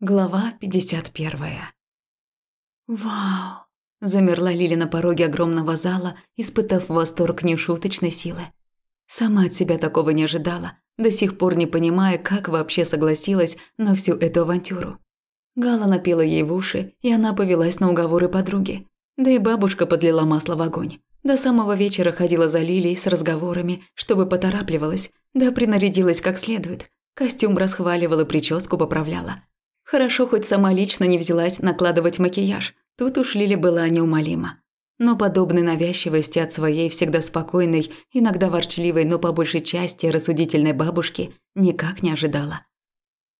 Глава 51. «Вау!» – замерла Лиля на пороге огромного зала, испытав восторг нешуточной силы. Сама от себя такого не ожидала, до сих пор не понимая, как вообще согласилась на всю эту авантюру. Гала напела ей в уши, и она повелась на уговоры подруги. Да и бабушка подлила масло в огонь. До самого вечера ходила за Лилей с разговорами, чтобы поторапливалась, да принарядилась как следует. Костюм расхваливала, прическу поправляла – Хорошо, хоть сама лично не взялась накладывать макияж. Тут уж Лиля была неумолима. Но подобной навязчивости от своей всегда спокойной, иногда ворчливой, но по большей части рассудительной бабушки никак не ожидала.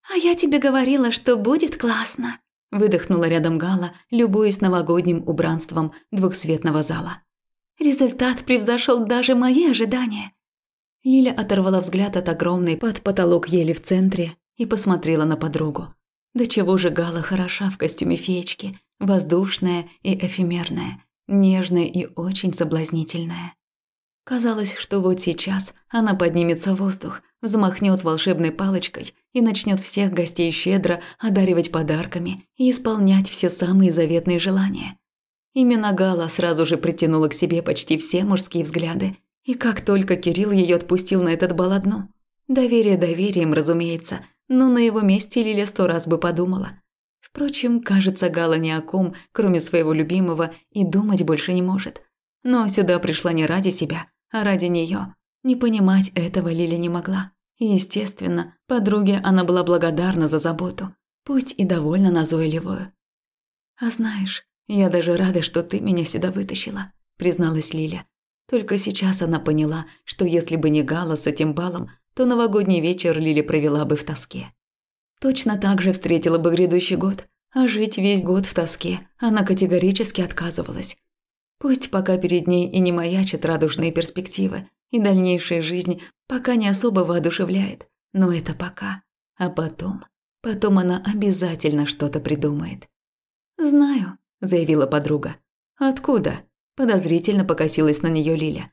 «А я тебе говорила, что будет классно», – выдохнула рядом Гала, любуясь новогодним убранством двухсветного зала. «Результат превзошел даже мои ожидания». Лиля оторвала взгляд от огромной под потолок ели в центре и посмотрела на подругу. Да чего же Гала хороша в костюме феечки, воздушная и эфемерная, нежная и очень соблазнительная. Казалось, что вот сейчас она поднимется в воздух, взмахнет волшебной палочкой и начнет всех гостей щедро одаривать подарками и исполнять все самые заветные желания. Именно Гала сразу же притянула к себе почти все мужские взгляды, и как только Кирилл ее отпустил на этот бал одну. Доверие доверием, разумеется – но на его месте Лиля сто раз бы подумала. Впрочем, кажется, Гала ни о ком, кроме своего любимого, и думать больше не может. Но сюда пришла не ради себя, а ради нее. Не понимать этого Лиля не могла. И, естественно, подруге она была благодарна за заботу, пусть и довольно назойливую. «А знаешь, я даже рада, что ты меня сюда вытащила», – призналась Лиля. Только сейчас она поняла, что если бы не Гала с этим балом, то новогодний вечер Лили провела бы в тоске. Точно так же встретила бы грядущий год, а жить весь год в тоске она категорически отказывалась. Пусть пока перед ней и не маячат радужные перспективы, и дальнейшая жизнь пока не особо воодушевляет, но это пока. А потом, потом она обязательно что-то придумает. «Знаю», – заявила подруга. «Откуда?» – подозрительно покосилась на нее Лиля.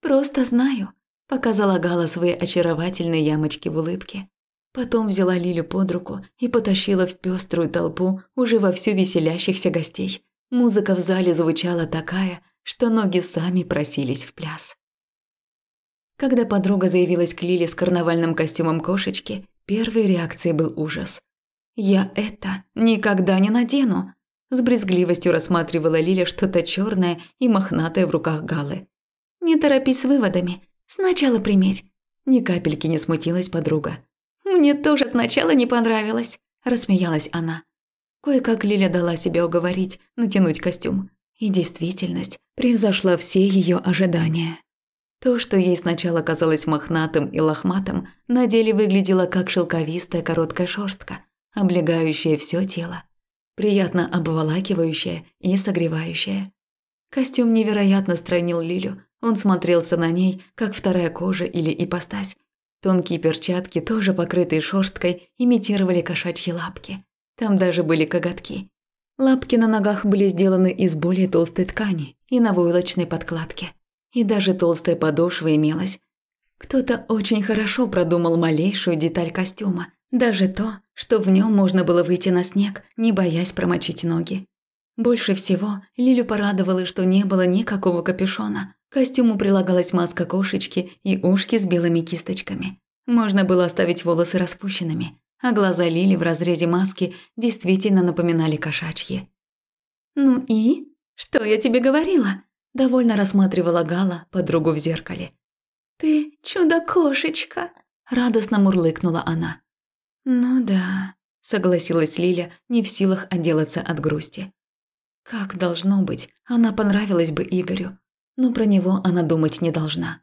«Просто знаю», пока залагала свои очаровательные ямочки в улыбке. Потом взяла Лилю под руку и потащила в пеструю толпу уже вовсю веселящихся гостей. Музыка в зале звучала такая, что ноги сами просились в пляс. Когда подруга заявилась к Лиле с карнавальным костюмом кошечки, первой реакцией был ужас. «Я это никогда не надену!» С брезгливостью рассматривала Лиля что-то черное и мохнатое в руках Галы. «Не торопись с выводами. Сначала примерь». Ни капельки не смутилась подруга. «Мне тоже сначала не понравилось», – рассмеялась она. Кое-как Лиля дала себя уговорить, натянуть костюм. И действительность превзошла все ее ожидания. То, что ей сначала казалось мохнатым и лохматым, на деле выглядело как шелковистая короткая шерстка, облегающая все тело, приятно обволакивающая и согревающая. Костюм невероятно странил Лилю, он смотрелся на ней, как вторая кожа или ипостась. Тонкие перчатки, тоже покрытые шерсткой, имитировали кошачьи лапки. Там даже были коготки. Лапки на ногах были сделаны из более толстой ткани и на войлочной подкладке. И даже толстая подошва имелась. Кто-то очень хорошо продумал малейшую деталь костюма, даже то, что в нем можно было выйти на снег, не боясь промочить ноги. Больше всего Лилю порадовало, что не было никакого капюшона, костюму прилагалась маска кошечки и ушки с белыми кисточками. Можно было оставить волосы распущенными, а глаза Лили в разрезе маски действительно напоминали кошачьи. «Ну и? Что я тебе говорила?» – довольно рассматривала Гала подругу в зеркале. «Ты чудо-кошечка!» – радостно мурлыкнула она. «Ну да», – согласилась Лиля, не в силах отделаться от грусти. «Как должно быть, она понравилась бы Игорю, но про него она думать не должна.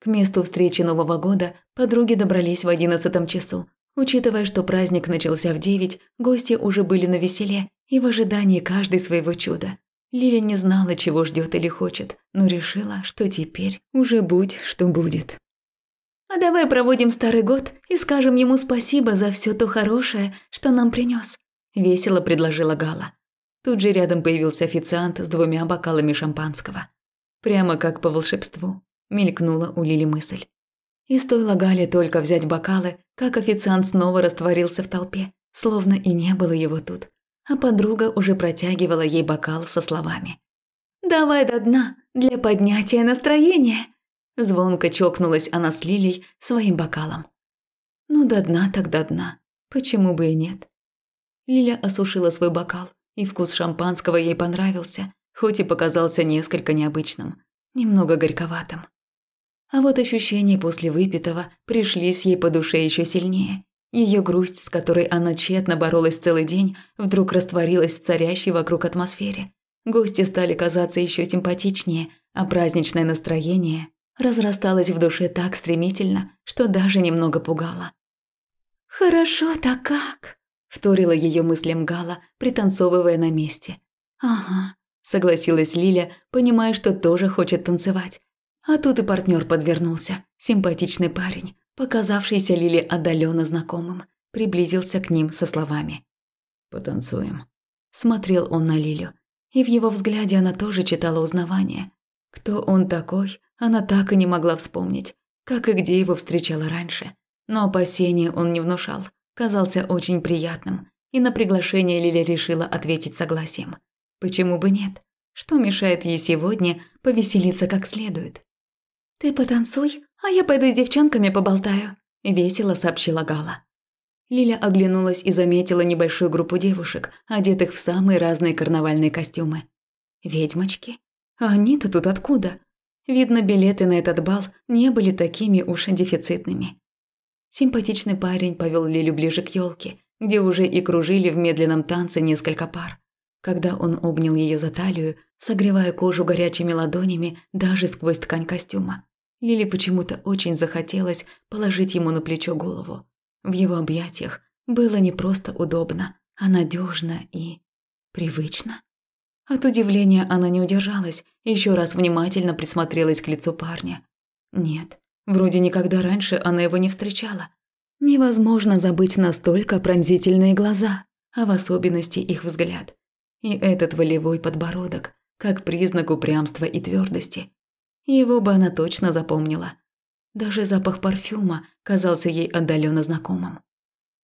К месту встречи Нового года подруги добрались в одиннадцатом часу. Учитывая, что праздник начался в девять, гости уже были на веселе и в ожидании каждой своего чуда. Лиля не знала, чего ждет или хочет, но решила, что теперь уже будь, что будет. «А давай проводим старый год и скажем ему спасибо за все то хорошее, что нам принес», – весело предложила Гала. Тут же рядом появился официант с двумя бокалами шампанского. Прямо как по волшебству, мелькнула у Лили мысль. И стоило Гале только взять бокалы, как официант снова растворился в толпе. словно и не было его тут, а подруга уже протягивала ей бокал со словами. «Давай до дна для поднятия настроения!» Звонко чокнулась она с Лилей своим бокалом. Ну, до дна так до дна. Почему бы и нет? Лиля осушила свой бокал, и вкус шампанского ей понравился, хоть и показался несколько необычным, немного горьковатым. А вот ощущения после выпитого пришлись ей по душе еще сильнее. Ее грусть, с которой она тщетно боролась целый день, вдруг растворилась в царящей вокруг атмосфере. Гости стали казаться еще симпатичнее, а праздничное настроение разрасталось в душе так стремительно, что даже немного пугало. «Хорошо-то как!» – вторила ее мыслям Гала, пританцовывая на месте. «Ага», – согласилась Лиля, понимая, что тоже хочет танцевать. А тут и партнер подвернулся, симпатичный парень, показавшийся Лиле отдаленно знакомым, приблизился к ним со словами. «Потанцуем». Смотрел он на Лилю, и в его взгляде она тоже читала узнавание. Кто он такой, она так и не могла вспомнить, как и где его встречала раньше. Но опасения он не внушал, казался очень приятным, и на приглашение Лиля решила ответить согласием. Почему бы нет? Что мешает ей сегодня повеселиться как следует? «Ты потанцуй, а я пойду с девчонками поболтаю», – весело сообщила Гала. Лиля оглянулась и заметила небольшую группу девушек, одетых в самые разные карнавальные костюмы. Ведьмочки? А они-то тут откуда? Видно, билеты на этот бал не были такими уж дефицитными. Симпатичный парень повел Лилю ближе к елке, где уже и кружили в медленном танце несколько пар. Когда он обнял ее за талию, согревая кожу горячими ладонями даже сквозь ткань костюма, Лили почему-то очень захотелось положить ему на плечо голову. В его объятиях было не просто удобно, а надежно и привычно. От удивления она не удержалась еще раз внимательно присмотрелась к лицу парня. Нет, вроде никогда раньше она его не встречала. Невозможно забыть настолько пронзительные глаза, а в особенности их взгляд. И этот волевой подбородок, как признак упрямства и твердости. Его бы она точно запомнила. Даже запах парфюма казался ей отдаленно знакомым.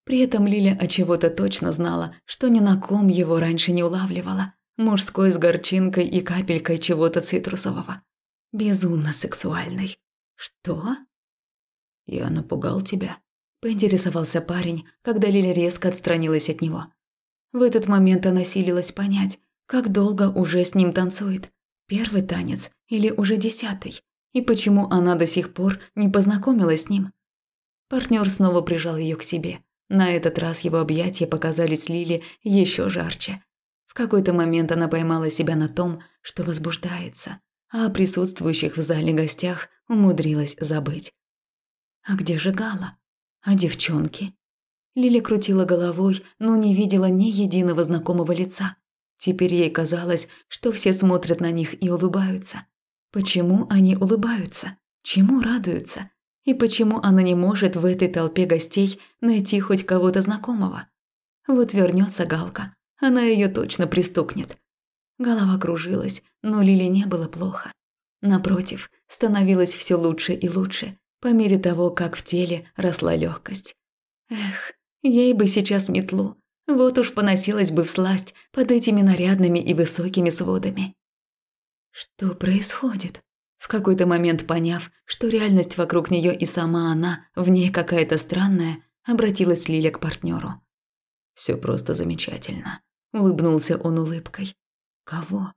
При этом Лиля от чего-то точно знала, что ни на ком его раньше не улавливала. Мужской с горчинкой и капелькой чего-то цитрусового. Безумно сексуальный. Что? Я напугал тебя? Поинтересовался парень, когда Лиля резко отстранилась от него. В этот момент она силилась понять, как долго уже с ним танцует. Первый танец или уже десятый? И почему она до сих пор не познакомилась с ним? Партнер снова прижал ее к себе. На этот раз его объятия показались Лиле еще жарче. В какой-то момент она поймала себя на том, что возбуждается, а о присутствующих в зале гостях умудрилась забыть. А где же Гала? А девчонки? Лиля крутила головой, но не видела ни единого знакомого лица. Теперь ей казалось, что все смотрят на них и улыбаются. Почему они улыбаются? Чему радуются? И почему она не может в этой толпе гостей найти хоть кого-то знакомого? Вот вернется Галка, она ее точно пристукнет. Голова кружилась, но Лили не было плохо. Напротив, становилось все лучше и лучше, по мере того, как в теле росла легкость. Эх, ей бы сейчас метлу, вот уж поносилась бы всласть под этими нарядными и высокими сводами. Что происходит? В какой-то момент поняв, что реальность вокруг нее и сама она в ней какая-то странная, обратилась Лиля к партнеру. Все просто замечательно. Улыбнулся он улыбкой. Кого?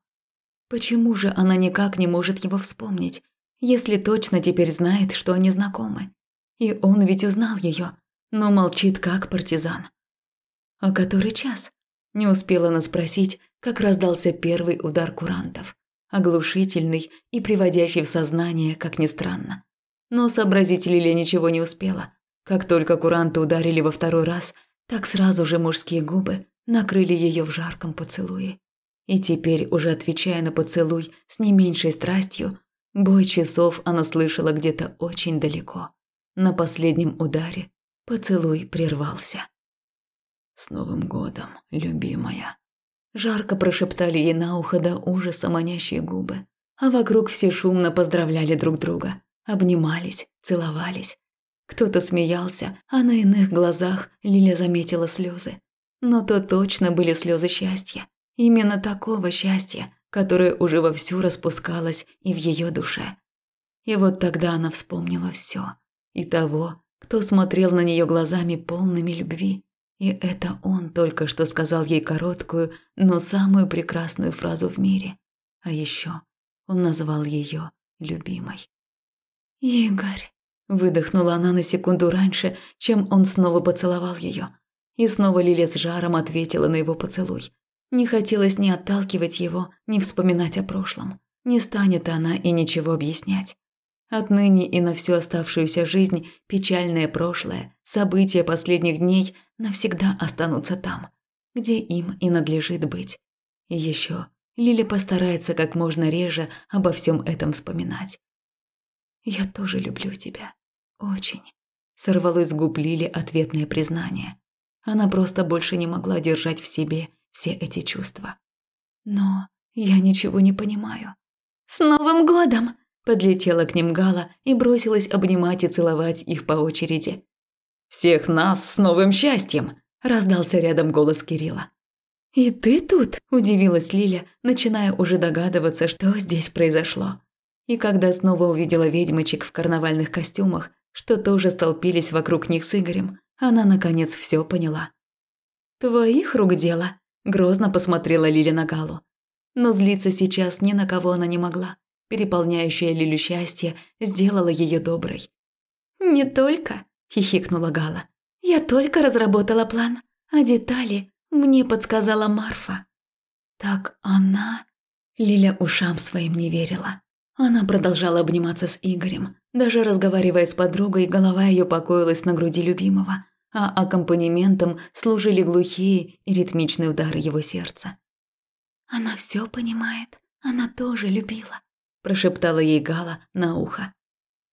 Почему же она никак не может его вспомнить, если точно теперь знает, что они знакомы? И он ведь узнал ее, но молчит как партизан. «А который час?» Не успела она спросить, как раздался первый удар курантов. Оглушительный и приводящий в сознание, как ни странно. Но сообразить Лилия ничего не успела. Как только куранты ударили во второй раз, так сразу же мужские губы накрыли ее в жарком поцелуе. И теперь, уже отвечая на поцелуй с не меньшей страстью, бой часов она слышала где-то очень далеко. На последнем ударе поцелуй прервался. «С Новым годом, любимая!» Жарко прошептали ей на ухо до ужаса манящие губы, а вокруг все шумно поздравляли друг друга, обнимались, целовались. Кто-то смеялся, а на иных глазах Лиля заметила слезы. Но то точно были слезы счастья. Именно такого счастья, которое уже вовсю распускалось и в ее душе. И вот тогда она вспомнила все. И того, кто смотрел на нее глазами полными любви. И это он только что сказал ей короткую, но самую прекрасную фразу в мире. А еще он назвал ее любимой. «Игорь», Выдохнула она на секунду раньше, чем он снова поцеловал ее. И снова Лиля с жаром ответила на его поцелуй. Не хотелось ни отталкивать его, ни вспоминать о прошлом. Не станет она и ничего объяснять. Отныне и на всю оставшуюся жизнь печальное прошлое, события последних дней навсегда останутся там, где им и надлежит быть. И еще Лиля постарается как можно реже обо всем этом вспоминать. «Я тоже люблю тебя», «Очень», – сорвалось с губ Лили ответное признание. Она просто больше не могла держать в себе все эти чувства. «Но я ничего не понимаю». «С Новым годом!» – подлетела к ним Гала и бросилась обнимать и целовать их по очереди. «Всех нас с новым счастьем!» – раздался рядом голос Кирилла. «И ты тут?» – удивилась Лиля, начиная уже догадываться, что здесь произошло. И когда снова увидела ведьмочек в карнавальных костюмах, что тоже столпились вокруг них с Игорем, она наконец все поняла. «Твоих рук дело», – грозно посмотрела Лиля на Галу. Но злиться сейчас ни на кого она не могла. Переполняющее Лилю счастье сделало ее доброй. «Не только», – хихикнула Гала. «Я только разработала план, а детали мне подсказала Марфа». «Так она...» Лиля ушам своим не верила. Она продолжала обниматься с Игорем. Даже разговаривая с подругой, голова ее покоилась на груди любимого, а аккомпанементом служили глухие и ритмичные удары его сердца. «Она все понимает, она тоже любила», – прошептала ей Гала на ухо.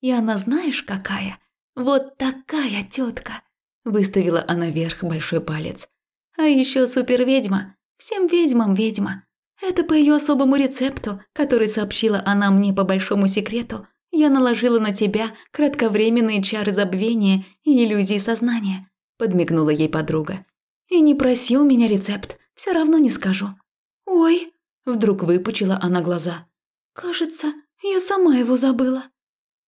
«И она знаешь какая? Вот такая тетка!» – выставила она вверх большой палец. «А еще суперведьма, всем ведьмам ведьма. Это по ее особому рецепту, который сообщила она мне по большому секрету. Я наложила на тебя кратковременные чары забвения и иллюзии сознания», – подмигнула ей подруга. «И не проси у меня рецепт, все равно не скажу». «Ой!» – вдруг выпучила она глаза. «Кажется, я сама его забыла».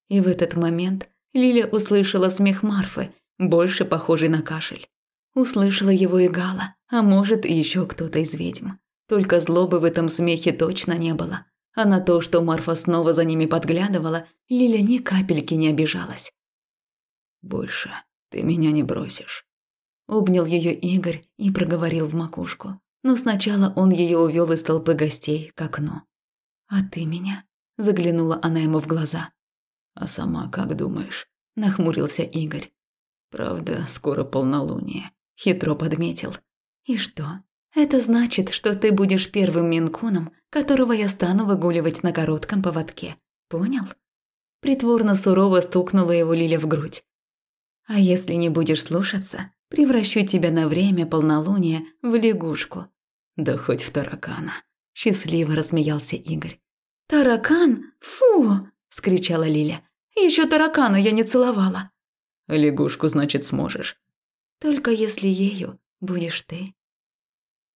И в этот момент Лиля услышала смех Марфы, больше похожий на кашель. Услышала его и Гала, а может, еще кто-то из ведьм. Только злобы в этом смехе точно не было. А на то, что Марфа снова за ними подглядывала, Лиля ни капельки не обижалась. «Больше ты меня не бросишь». Обнял ее Игорь и проговорил в макушку. Но сначала он ее увел из толпы гостей к окну. «А ты меня?» – заглянула она ему в глаза. «А сама как думаешь?» – нахмурился Игорь. «Правда, скоро полнолуние», – хитро подметил. «И что, это значит, что ты будешь первым минкуном, которого я стану выгуливать на коротком поводке. Понял? Притворно сурово стукнула его Лиля в грудь. А если не будешь слушаться, превращу тебя на время полнолуния в лягушку. Да хоть в таракана. Счастливо рассмеялся Игорь. «Таракан? Фу!» – скричала Лиля. Еще таракана я не целовала». «Лягушку, значит, сможешь». «Только если ею будешь ты».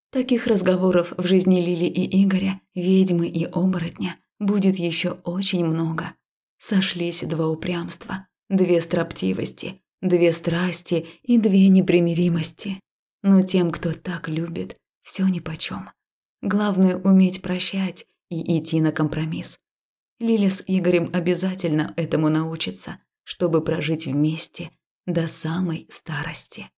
Таких разговоров в жизни Лили и Игоря, ведьмы и оборотня, будет еще очень много. Сошлись два упрямства, две строптивости, две страсти и две непримиримости. Но тем, кто так любит, все нипочем. Главное – уметь прощать и идти на компромисс. Лиля с Игорем обязательно этому научатся, чтобы прожить вместе до самой старости.